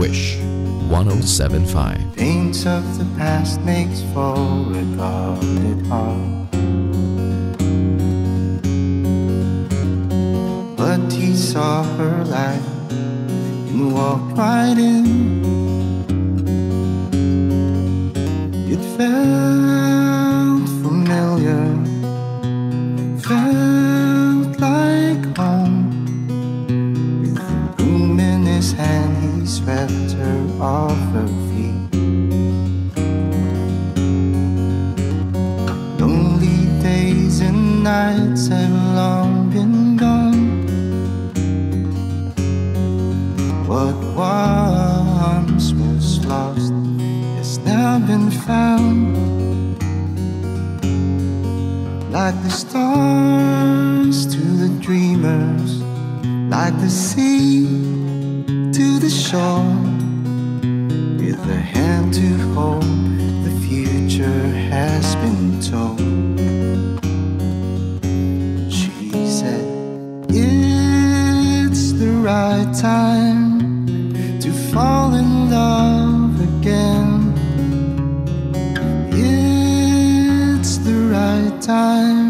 1075. Pains of the past makes for a guarded heart. But he saw her light and walked right in. It felt familiar, swept her off her feet. Lonely days and nights have long been gone. What once was lost has now been found. Like the stars to the dreamers, like the sea to the shore. With a hand to hold, the future has been told. She said, It's the right time to fall in love again. It's the right time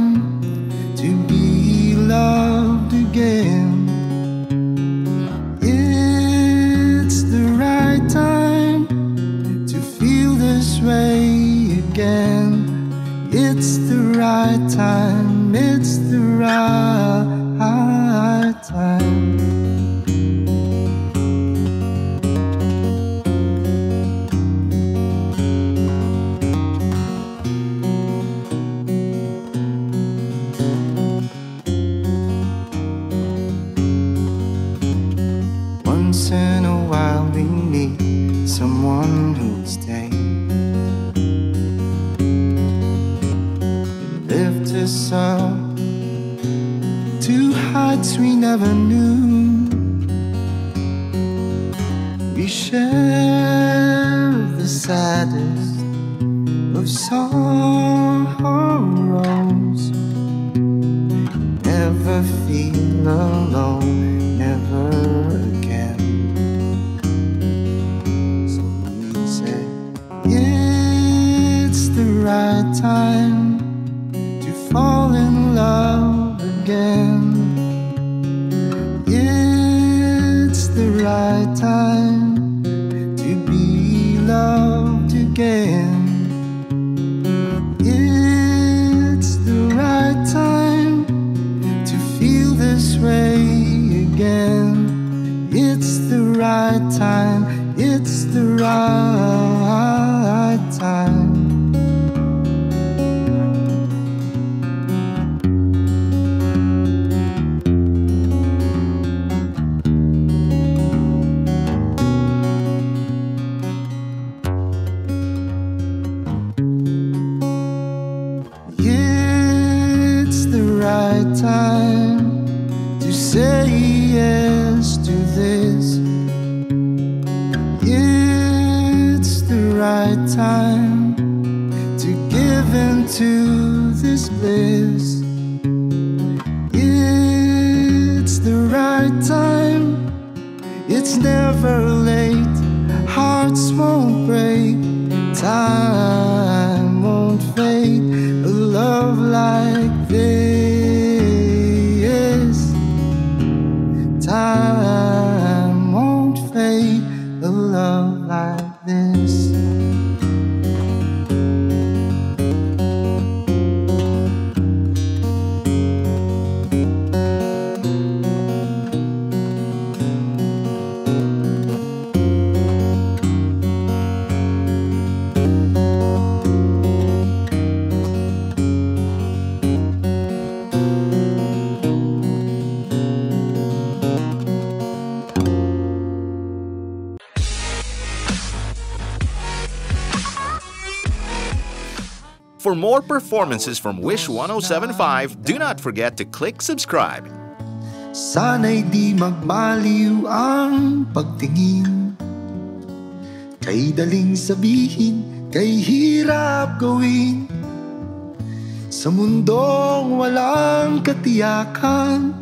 time, it's the right time. Once in a while we meet someone who'll. We never knew. We share the saddest of sorrows. Never feel right time, it's the right time For more performances from Wish 1075, do not forget to click subscribe. Sana'y di magbaliw ang pagtingin Kay daling sabihin, kay hirap gawin Sa mundong walang katiyakan